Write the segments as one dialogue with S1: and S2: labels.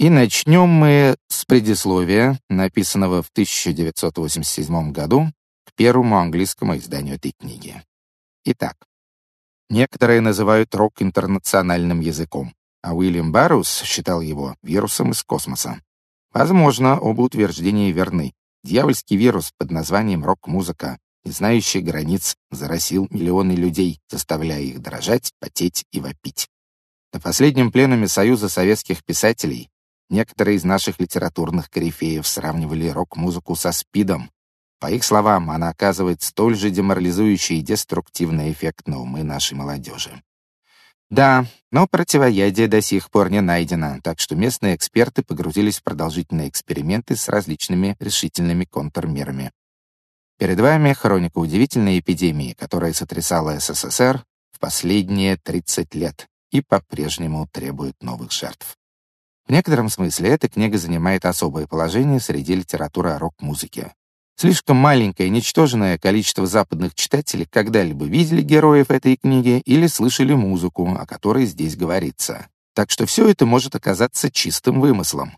S1: И начнем мы с предисловия, написанного в 1987 году к первому английскому изданию этой книги. Итак, некоторые называют рок интернациональным языком, а Уильям Баррус считал его вирусом из космоса. Возможно, оба утверждения верны. Дьявольский вирус под названием рок-музыка, не знающий границ, заразил миллионы людей, заставляя их дрожать, потеть и вопить. На последнем пленуме Союза советских писателей некоторые из наших литературных корифеев сравнивали рок-музыку со СПИДом. По их словам, она оказывает столь же деморализующий и деструктивный эффект на умы нашей молодежи. Да, но противоядие до сих пор не найдено, так что местные эксперты погрузились в продолжительные эксперименты с различными решительными контрмерами. Перед вами хроника удивительной эпидемии, которая сотрясала СССР в последние 30 лет и по-прежнему требует новых жертв. В некотором смысле эта книга занимает особое положение среди литературы о рок-музыке. Слишком маленькое, ничтожное количество западных читателей когда-либо видели героев этой книги или слышали музыку, о которой здесь говорится. Так что все это может оказаться чистым вымыслом.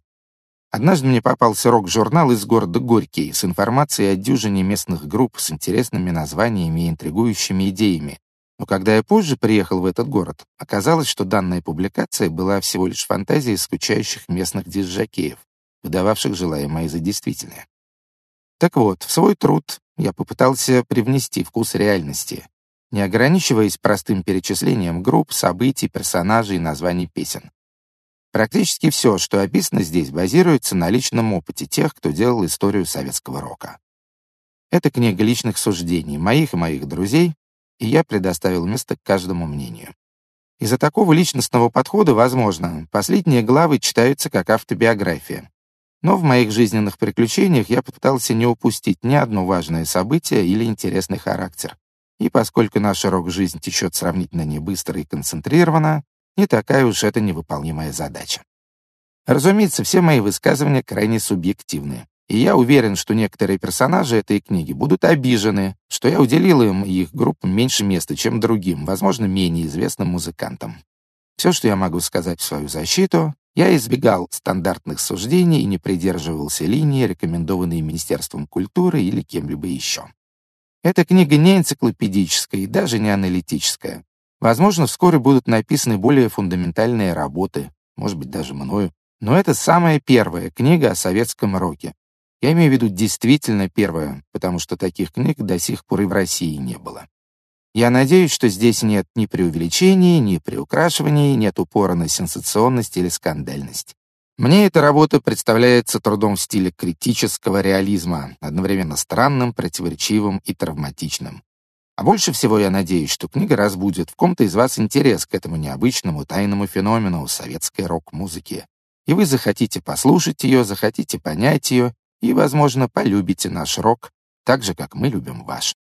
S1: Однажды мне попался рок-журнал из города Горький с информацией о дюжине местных групп с интересными названиями и интригующими идеями, но когда я позже приехал в этот город, оказалось, что данная публикация была всего лишь фантазией скучающих местных дизжакеев, выдававших желаемое за действительное. Так вот, в свой труд я попытался привнести вкус реальности, не ограничиваясь простым перечислением групп, событий, персонажей и названий песен. Практически все, что описано здесь, базируется на личном опыте тех, кто делал историю советского рока. Это книга личных суждений моих и моих друзей, и я предоставил место каждому мнению. Из-за такого личностного подхода, возможно, последние главы читаются как автобиография. Но в моих жизненных приключениях я попытался не упустить ни одно важное событие или интересный характер. И поскольку наша рок-жизнь течет сравнительно не быстро и концентрированно, не такая уж это невыполнимая задача. Разумеется, все мои высказывания крайне субъективны. И я уверен, что некоторые персонажи этой книги будут обижены, что я уделил им и их группам меньше места, чем другим, возможно, менее известным музыкантам. Все, что я могу сказать в свою защиту, я избегал стандартных суждений и не придерживался линии, рекомендованной Министерством культуры или кем-либо еще. Эта книга не энциклопедическая и даже не аналитическая. Возможно, вскоре будут написаны более фундаментальные работы, может быть, даже мною. Но это самая первая книга о советском роке, я имею в виду действительно первое, потому что таких книг до сих пор и в России не было. Я надеюсь, что здесь нет ни преувеличений, ни приукрашиваний, нет упора на сенсационность или скандальность. Мне эта работа представляется трудом в стиле критического реализма, одновременно странным, противоречивым и травматичным. А больше всего я надеюсь, что книга разбудит в ком-то из вас интерес к этому необычному тайному феномену советской рок-музыки. И вы захотите послушать ее, захотите понять ее и, возможно, полюбите наш рок так же, как мы любим ваш.